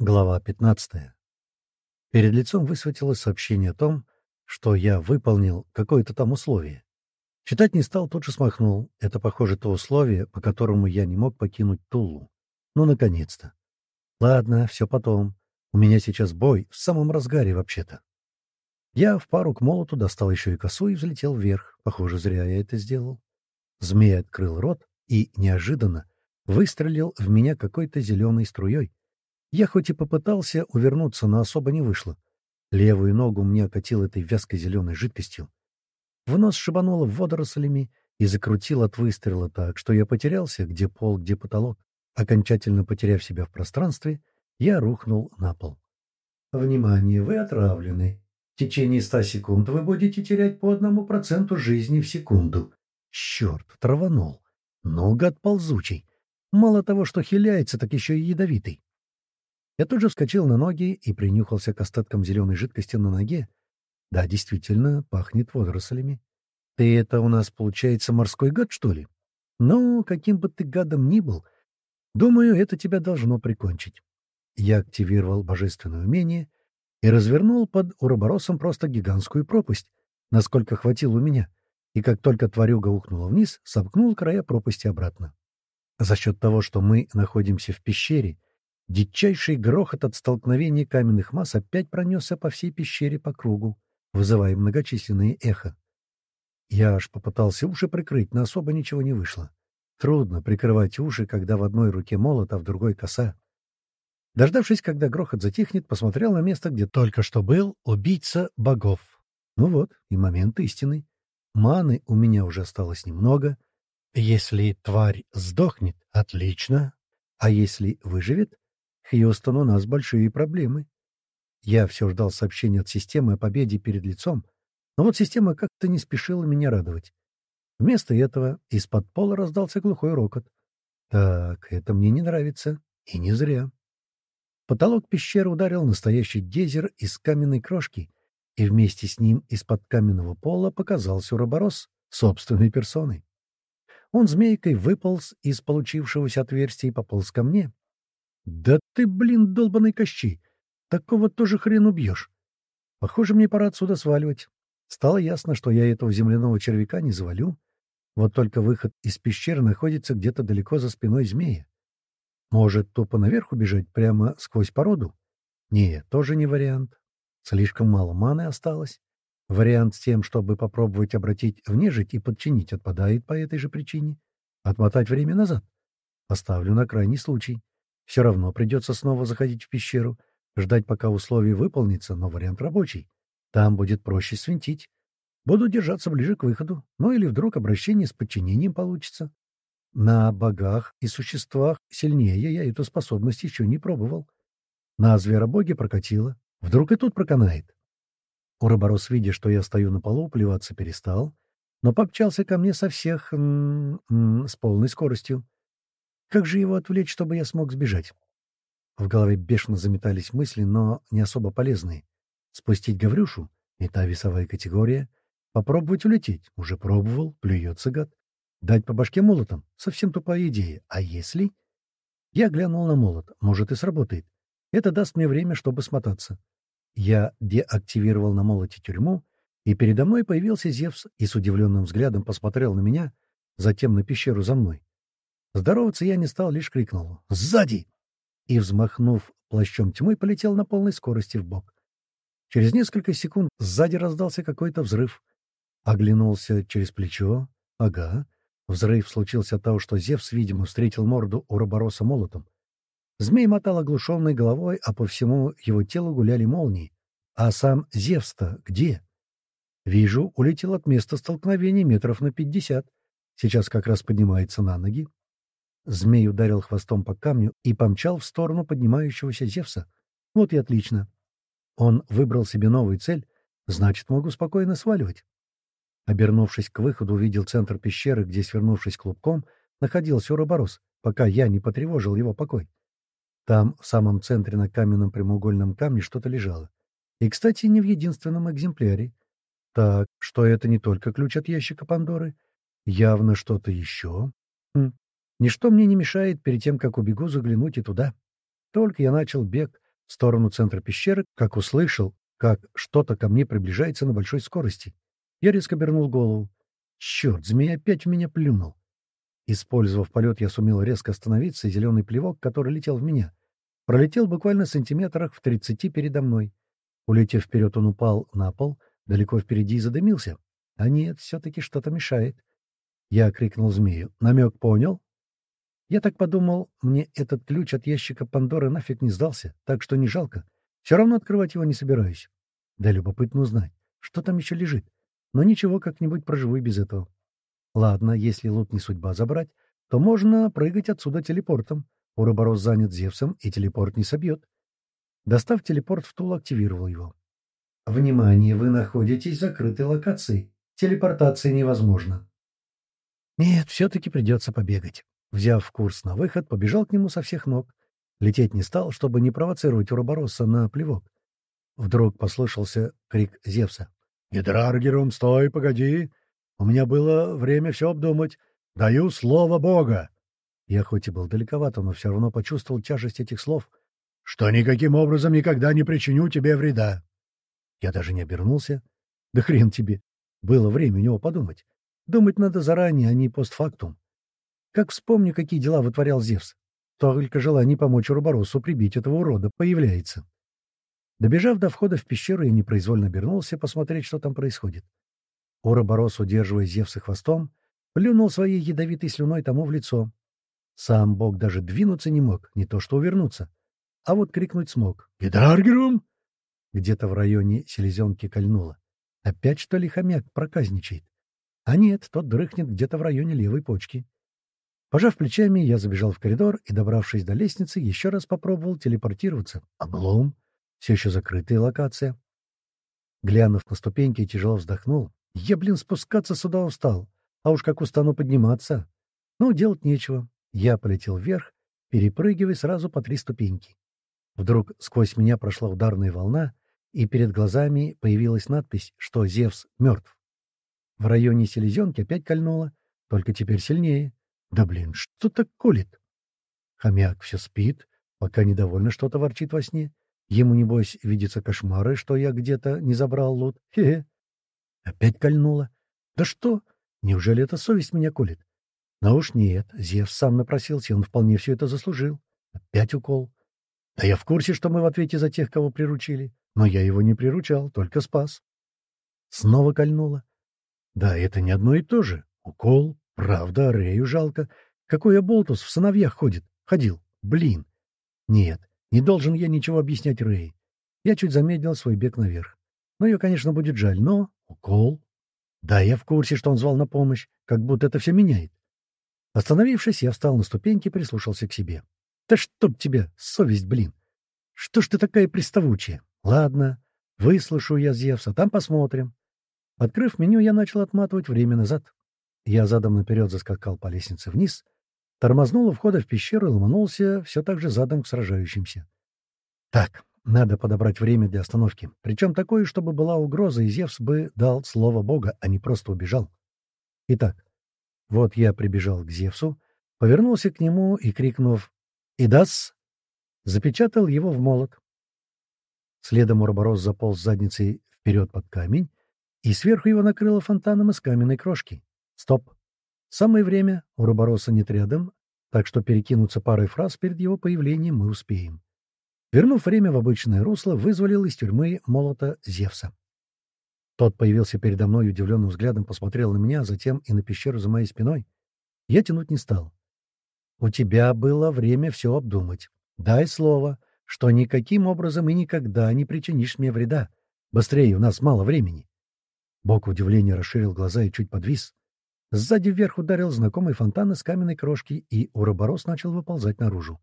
Глава 15. Перед лицом высветилось сообщение о том, что я выполнил какое-то там условие. Читать не стал, тут же смахнул. Это, похоже, то условие, по которому я не мог покинуть Тулу. Ну, наконец-то. Ладно, все потом. У меня сейчас бой, в самом разгаре вообще-то. Я в пару к молоту достал еще и косу и взлетел вверх. Похоже, зря я это сделал. Змей открыл рот и, неожиданно, выстрелил в меня какой-то зеленой струей, я хоть и попытался увернуться, но особо не вышло. Левую ногу мне окатил этой вязкой зеленой жидкостью. В нос шибануло водорослями и закрутил от выстрела так, что я потерялся, где пол, где потолок. Окончательно потеряв себя в пространстве, я рухнул на пол. «Внимание, вы отравлены. В течение ста секунд вы будете терять по одному проценту жизни в секунду. Черт, траванул. Ну, гад ползучий. Мало того, что хиляется, так еще и ядовитый. Я тут же вскочил на ноги и принюхался к остаткам зеленой жидкости на ноге. Да, действительно, пахнет водорослями. Ты это у нас, получается, морской гад, что ли? Ну, каким бы ты гадом ни был, думаю, это тебя должно прикончить. Я активировал божественное умение и развернул под уроборосом просто гигантскую пропасть, насколько хватило у меня, и как только тварюга ухнула вниз, сомкнул края пропасти обратно. За счет того, что мы находимся в пещере, Дичайший грохот от столкновения каменных масс опять пронесся по всей пещере по кругу, вызывая многочисленные эхо. Я аж попытался уши прикрыть, но особо ничего не вышло. Трудно прикрывать уши, когда в одной руке молот, а в другой коса. Дождавшись, когда грохот затихнет, посмотрел на место, где только что был убийца богов. Ну вот, и момент истины. Маны у меня уже осталось немного. Если тварь сдохнет, отлично. А если выживет, Хьюстон, у нас большие проблемы. Я все ждал сообщения от системы о победе перед лицом, но вот система как-то не спешила меня радовать. Вместо этого из-под пола раздался глухой рокот. Так, это мне не нравится. И не зря. Потолок пещеры ударил настоящий гейзер из каменной крошки, и вместе с ним из-под каменного пола показался уроборос собственной персоной. Он змейкой выполз из получившегося отверстия и пополз ко мне. «Да ты, блин, долбаный Кощей! Такого тоже хрен убьешь!» Похоже, мне пора отсюда сваливать. Стало ясно, что я этого земляного червяка не завалю. Вот только выход из пещеры находится где-то далеко за спиной змея. Может, тупо наверх убежать прямо сквозь породу? Не, тоже не вариант. Слишком мало маны осталось. Вариант с тем, чтобы попробовать обратить в нежить и подчинить, отпадает по этой же причине. Отмотать время назад. Поставлю на крайний случай. Все равно придется снова заходить в пещеру, ждать, пока условие выполнится, но вариант рабочий. Там будет проще свинтить. Буду держаться ближе к выходу, ну или вдруг обращение с подчинением получится. На богах и существах сильнее я эту способность еще не пробовал. На зверобоге прокатило. Вдруг и тут проканает. Уроборос, видя, что я стою на полу, плеваться перестал, но попчался ко мне со всех м -м, с полной скоростью. Как же его отвлечь, чтобы я смог сбежать? В голове бешено заметались мысли, но не особо полезные. Спустить Гаврюшу — не весовая категория. Попробовать улететь — уже пробовал, плюется гад. Дать по башке молотом — совсем тупая идея. А если... Я глянул на молот, может и сработает. Это даст мне время, чтобы смотаться. Я деактивировал на молоте тюрьму, и передо мной появился Зевс и с удивленным взглядом посмотрел на меня, затем на пещеру за мной. Здороваться я не стал, лишь крикнул «Сзади!» и, взмахнув плащом тьмы, полетел на полной скорости в бок. Через несколько секунд сзади раздался какой-то взрыв. Оглянулся через плечо. Ага. Взрыв случился от того, что Зевс, видимо, встретил морду Уробороса молотом. Змей мотал оглушенной головой, а по всему его телу гуляли молнии. А сам Зевс-то где? Вижу, улетел от места столкновения метров на пятьдесят. Сейчас как раз поднимается на ноги. Змей ударил хвостом по камню и помчал в сторону поднимающегося Зевса. Вот и отлично. Он выбрал себе новую цель, значит, могу спокойно сваливать. Обернувшись к выходу, увидел центр пещеры, где, свернувшись клубком, находился Уроборос, пока я не потревожил его покой. Там, в самом центре на каменном прямоугольном камне, что-то лежало. И, кстати, не в единственном экземпляре. Так, что это не только ключ от ящика Пандоры? Явно что-то еще. Хм, Ничто мне не мешает перед тем, как убегу, заглянуть и туда. Только я начал бег, в сторону центра пещеры, как услышал, как что-то ко мне приближается на большой скорости. Я резко обернул голову. Черт, змея опять в меня плюнул. Использовав полет, я сумел резко остановиться, и зеленый плевок, который летел в меня, пролетел буквально в сантиметрах в тридцати передо мной. Улетев вперед, он упал на пол, далеко впереди и задымился. А нет, все-таки что-то мешает. Я крикнул змею. «Намек понял?» Я так подумал, мне этот ключ от ящика Пандоры нафиг не сдался, так что не жалко. Все равно открывать его не собираюсь. Да любопытно узнать, что там еще лежит. Но ничего, как-нибудь проживу и без этого. Ладно, если лут не судьба забрать, то можно прыгать отсюда телепортом. Уроборос занят Зевсом, и телепорт не собьет. Достав телепорт в тул, активировал его. Внимание, вы находитесь в закрытой локации. Телепортация невозможна. Нет, все-таки придется побегать. Взяв курс на выход, побежал к нему со всех ног. Лететь не стал, чтобы не провоцировать Уробороса на плевок. Вдруг послышался крик Зевса. «Гидраргерум, стой, погоди! У меня было время все обдумать. Даю слово Бога!» Я хоть и был далековато, но все равно почувствовал тяжесть этих слов, что никаким образом никогда не причиню тебе вреда. Я даже не обернулся. Да хрен тебе. Было время у него подумать. Думать надо заранее, а не постфактум. Как вспомню, какие дела вытворял Зевс. Только желание помочь Уроборосу прибить этого урода появляется. Добежав до входа в пещеру, я непроизвольно обернулся посмотреть, что там происходит. Уроборос, удерживая Зевса хвостом, плюнул своей ядовитой слюной тому в лицо. Сам бог даже двинуться не мог, не то что увернуться. А вот крикнуть смог. «Гидраргерум!» Где-то в районе селезенки кольнуло. Опять, что ли, хомяк проказничает? А нет, тот дрыхнет где-то в районе левой почки. Пожав плечами, я забежал в коридор и, добравшись до лестницы, еще раз попробовал телепортироваться. Облом. Все еще закрытая локация. Глянув на ступеньки, тяжело вздохнул. Я, блин, спускаться сюда устал. А уж как устану подниматься. Ну, делать нечего. Я полетел вверх, перепрыгивая сразу по три ступеньки. Вдруг сквозь меня прошла ударная волна, и перед глазами появилась надпись, что Зевс мертв. В районе селезенки опять кольнуло, только теперь сильнее. Да блин, что так колет? Хомяк все спит, пока недовольно что-то ворчит во сне. Ему, небось, видятся кошмары, что я где-то не забрал лут. Хе-хе. Опять кольнуло. Да что? Неужели эта совесть меня колет? Но уж нет, Зевс сам напросился, он вполне все это заслужил. Опять укол. Да я в курсе, что мы в ответе за тех, кого приручили. Но я его не приручал, только спас. Снова кольнуло. Да, это не одно и то же. Укол, правда, Рею жалко. Какой я болтус, в сыновьях ходит. Ходил. Блин. Нет, не должен я ничего объяснять Рэй. Я чуть замедлил свой бег наверх. Ну, ее, конечно, будет жаль, но... Укол. Да, я в курсе, что он звал на помощь, как будто это все меняет. Остановившись, я встал на ступеньки и прислушался к себе. Да чтоб тебя, совесть, блин! Что ж ты такая приставучая? Ладно, выслушаю я Зевса, там посмотрим. Открыв меню, я начал отматывать время назад. Я задом наперед заскакал по лестнице вниз — Тормознул у входа в пещеру и ломанулся все так же задом к сражающимся. Так, надо подобрать время для остановки. Причем такое, чтобы была угроза, и Зевс бы дал слово Бога, а не просто убежал. Итак, вот я прибежал к Зевсу, повернулся к нему и, крикнув «Идас!», запечатал его в молот. Следом Уроборос заполз задницей вперед под камень, и сверху его накрыло фонтаном из каменной крошки. Стоп! Самое время, у Робороса нет рядом, так что перекинуться парой фраз перед его появлением мы успеем. Вернув время в обычное русло, вызволил из тюрьмы молота Зевса. Тот появился передо мной удивленным взглядом, посмотрел на меня, а затем и на пещеру за моей спиной. Я тянуть не стал. «У тебя было время все обдумать. Дай слово, что никаким образом и никогда не причинишь мне вреда. Быстрее, у нас мало времени». Бог в удивлении расширил глаза и чуть подвис. Сзади вверх ударил знакомый фонтан из каменной крошки, и уроборос начал выползать наружу.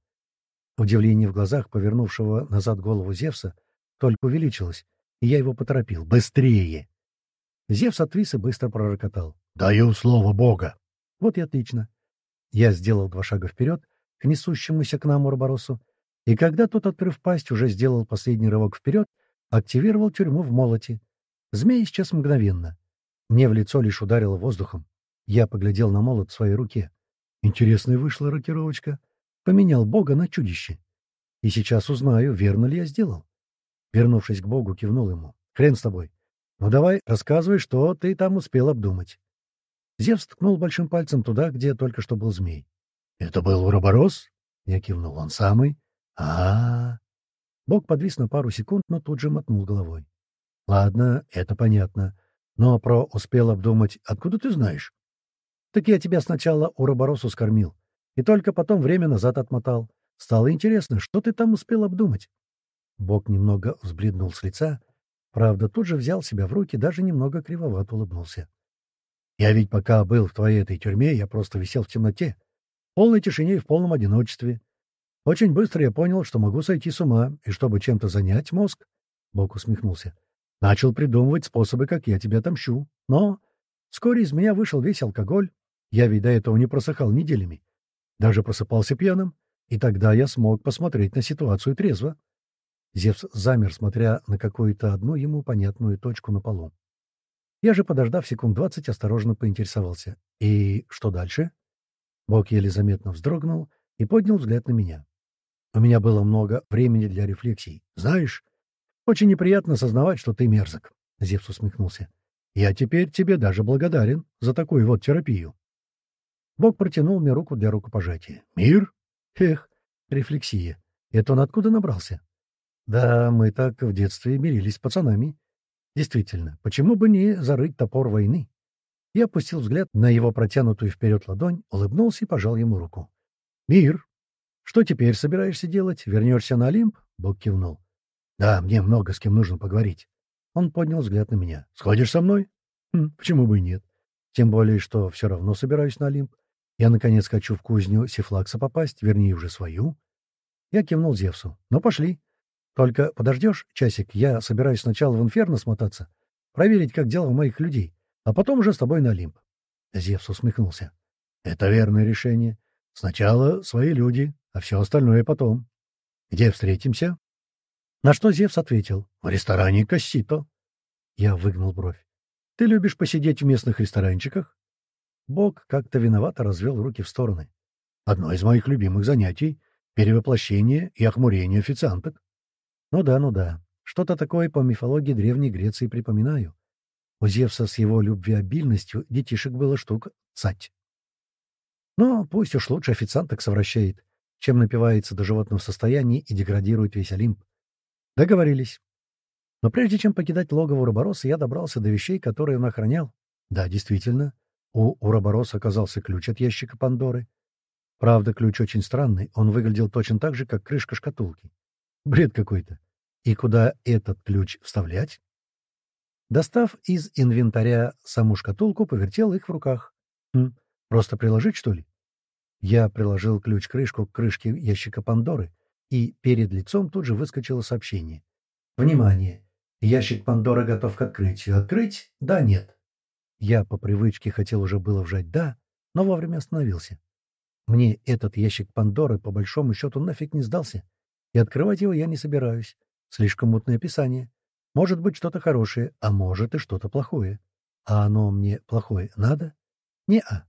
Удивление в глазах повернувшего назад голову Зевса только увеличилось, и я его поторопил. «Быстрее!» Зевс отвис и быстро пророкотал. «Даю слово Бога!» Вот и отлично. Я сделал два шага вперед к несущемуся к нам Уроборосу, и когда тот, открыв пасть, уже сделал последний рывок вперед, активировал тюрьму в молоте. Змей исчез мгновенно. Мне в лицо лишь ударило воздухом. Я поглядел на молот в своей руке. Интересная вышла рокировочка. Поменял бога на чудище. И сейчас узнаю, верно ли я сделал. Вернувшись к Богу, кивнул ему. Хрен с тобой. Ну давай, рассказывай, что ты там успел обдумать. Зевс ткнул большим пальцем туда, где только что был змей. — Это был Уроборос? Я кивнул. — Он самый? а, -а, -а. Бог подвис на пару секунд, но тут же мотнул головой. — Ладно, это понятно. Но про успел обдумать, откуда ты знаешь? — Так я тебя сначала Уроборосу скормил, и только потом время назад отмотал. Стало интересно, что ты там успел обдумать? Бог немного взбледнул с лица, правда, тут же взял себя в руки, даже немного кривовато улыбнулся. — Я ведь пока был в твоей этой тюрьме, я просто висел в темноте, в полной тишине и в полном одиночестве. Очень быстро я понял, что могу сойти с ума, и чтобы чем-то занять мозг, — Бог усмехнулся, — начал придумывать способы, как я тебя отомщу. Но вскоре из меня вышел весь алкоголь. Я ведь до этого не просыхал неделями. Даже просыпался пьяным, и тогда я смог посмотреть на ситуацию трезво. Зевс замер, смотря на какую-то одну ему понятную точку на полу. Я же, подождав секунд двадцать, осторожно поинтересовался. «И что дальше?» Бог еле заметно вздрогнул и поднял взгляд на меня. У меня было много времени для рефлексий. Знаешь, очень неприятно сознавать, что ты мерзок. Зевс усмехнулся. Я теперь тебе даже благодарен за такую вот терапию. Бог протянул мне руку для рукопожатия. Мир? Эх, рефлексия. Это он откуда набрался? Да, мы так в детстве мирились с пацанами. Действительно, почему бы не зарыть топор войны? Я опустил взгляд на его протянутую вперед ладонь, улыбнулся и пожал ему руку. «Мир, что теперь собираешься делать? Вернешься на Олимп?» Бог кивнул. «Да, мне много с кем нужно поговорить». Он поднял взгляд на меня. «Сходишь со мной?» хм, «Почему бы и нет? Тем более, что все равно собираюсь на Олимп. Я, наконец, хочу в кузню Сифлакса попасть, вернее, уже свою. Я кивнул Зевсу. Ну, пошли. Только подождешь часик, я собираюсь сначала в Инферно смотаться, проверить, как дела у моих людей, а потом уже с тобой на Олимп. Зевс усмехнулся. Это верное решение. Сначала свои люди, а все остальное потом. Где встретимся? На что Зевс ответил. В ресторане Кассито. Я выгнул бровь. Ты любишь посидеть в местных ресторанчиках? Бог как-то виновато развел руки в стороны. Одно из моих любимых занятий — перевоплощение и охмурение официанток. Ну да, ну да. Что-то такое по мифологии Древней Греции припоминаю. У Зевса с его любвеобильностью детишек было штук цать. Но пусть уж лучше официанток совращает, чем напивается до животного состояния и деградирует весь Олимп. Договорились. Но прежде чем покидать логово Уробороса, я добрался до вещей, которые он охранял. Да, действительно, у Уробороса оказался ключ от ящика Пандоры. Правда, ключ очень странный, он выглядел точно так же, как крышка шкатулки. Бред какой-то. И куда этот ключ вставлять? Достав из инвентаря саму шкатулку, повертел их в руках. Хм, просто приложить, что ли? Я приложил ключ-крышку к крышке ящика Пандоры, и перед лицом тут же выскочило сообщение. «Внимание! Ящик Пандоры готов к открытию. Открыть? Да, нет. Я по привычке хотел уже было вжать «да», но вовремя остановился. Мне этот ящик Пандоры по большому счету нафиг не сдался, и открывать его я не собираюсь. Слишком мутное описание. Может быть что-то хорошее, а может и что-то плохое. А оно мне плохое надо? Не-а.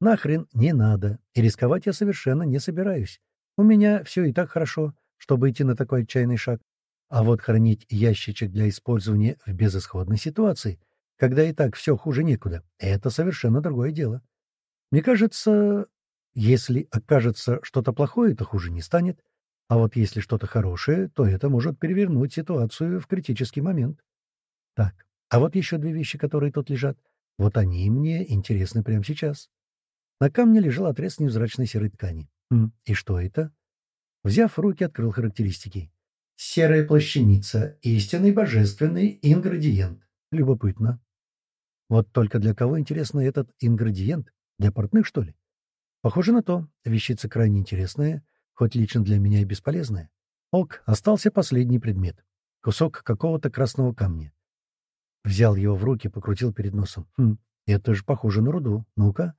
Нахрен не надо, и рисковать я совершенно не собираюсь. У меня все и так хорошо, чтобы идти на такой отчаянный шаг. А вот хранить ящичек для использования в безысходной ситуации — когда и так все хуже некуда. Это совершенно другое дело. Мне кажется, если окажется что-то плохое, то хуже не станет. А вот если что-то хорошее, то это может перевернуть ситуацию в критический момент. Так, а вот еще две вещи, которые тут лежат. Вот они мне интересны прямо сейчас. На камне лежал отрез невзрачной серой ткани. Хм, и что это? Взяв в руки, открыл характеристики. Серая плащаница. Истинный божественный ингредиент. Любопытно. Вот только для кого, интересно, этот ингредиент? Для портных, что ли? Похоже на то. Вещица крайне интересная, хоть лично для меня и бесполезная. Ок, остался последний предмет. Кусок какого-то красного камня. Взял его в руки, покрутил перед носом. Хм, это же похоже на руду. Ну-ка.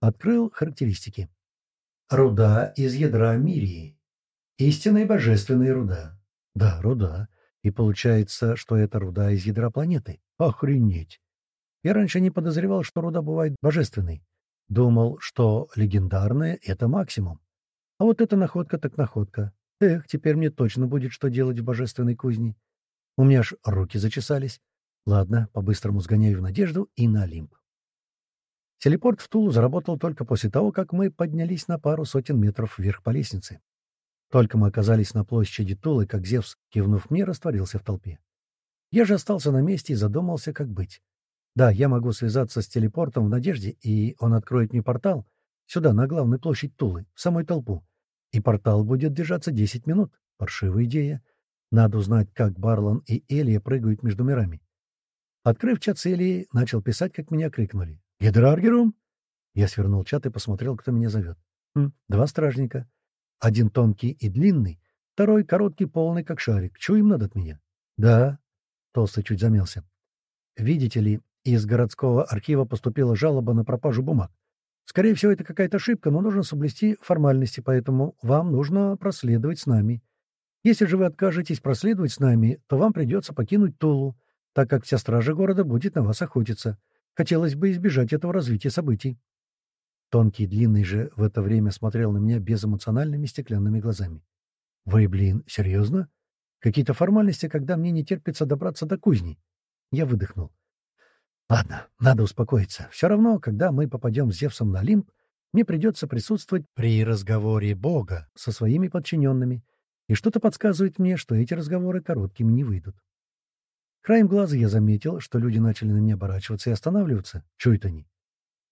Открыл характеристики. Руда из ядра Мирии. Истинная божественная руда. Да, руда. И получается, что это руда из ядра планеты. Охренеть! Я раньше не подозревал, что руда бывает божественной. Думал, что легендарная — это максимум. А вот эта находка так находка. Эх, теперь мне точно будет что делать в божественной кузне. У меня аж руки зачесались. Ладно, по-быстрому сгоняю в Надежду и на Олимп. Телепорт в Тулу заработал только после того, как мы поднялись на пару сотен метров вверх по лестнице. Только мы оказались на площади Тулы, как Зевс, кивнув мне, растворился в толпе. Я же остался на месте и задумался, как быть. Да, я могу связаться с телепортом в надежде, и он откроет мне портал сюда, на главную площадь Тулы, в самую толпу. И портал будет держаться 10 минут. Паршивая идея. Надо узнать, как Барлан и Элия прыгают между мирами. Открыв чат с Элией, начал писать, как меня крикнули. «Гидраргерум!» Я свернул чат и посмотрел, кто меня зовет. Хм, два стражника. Один тонкий и длинный, второй короткий, полный, как шарик. Чуем надо от меня? Да. Толстый чуть замялся. Видите ли, из городского архива поступила жалоба на пропажу бумаг. Скорее всего, это какая-то ошибка, но нужно соблюсти формальности, поэтому вам нужно проследовать с нами. Если же вы откажетесь проследовать с нами, то вам придется покинуть Тулу, так как вся стража города будет на вас охотиться. Хотелось бы избежать этого развития событий. Тонкий, длинный же в это время смотрел на меня безэмоциональными стеклянными глазами. «Вы, блин, серьезно? Какие-то формальности, когда мне не терпится добраться до кузни?» Я выдохнул. «Ладно, надо успокоиться. Все равно, когда мы попадем с Зевсом на Олимп, мне придется присутствовать при разговоре Бога со своими подчиненными, и что-то подсказывает мне, что эти разговоры короткими не выйдут. Краем глаза я заметил, что люди начали на меня оборачиваться и останавливаться. Чё это они?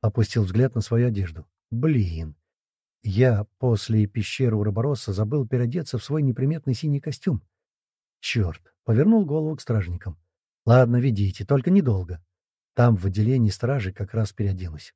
Опустил взгляд на свою одежду. Блин. Я после пещеры Уробороса забыл переодеться в свой неприметный синий костюм. Черт. Повернул голову к стражникам. Ладно, ведите, только недолго. Там в отделении стражи как раз переоденусь.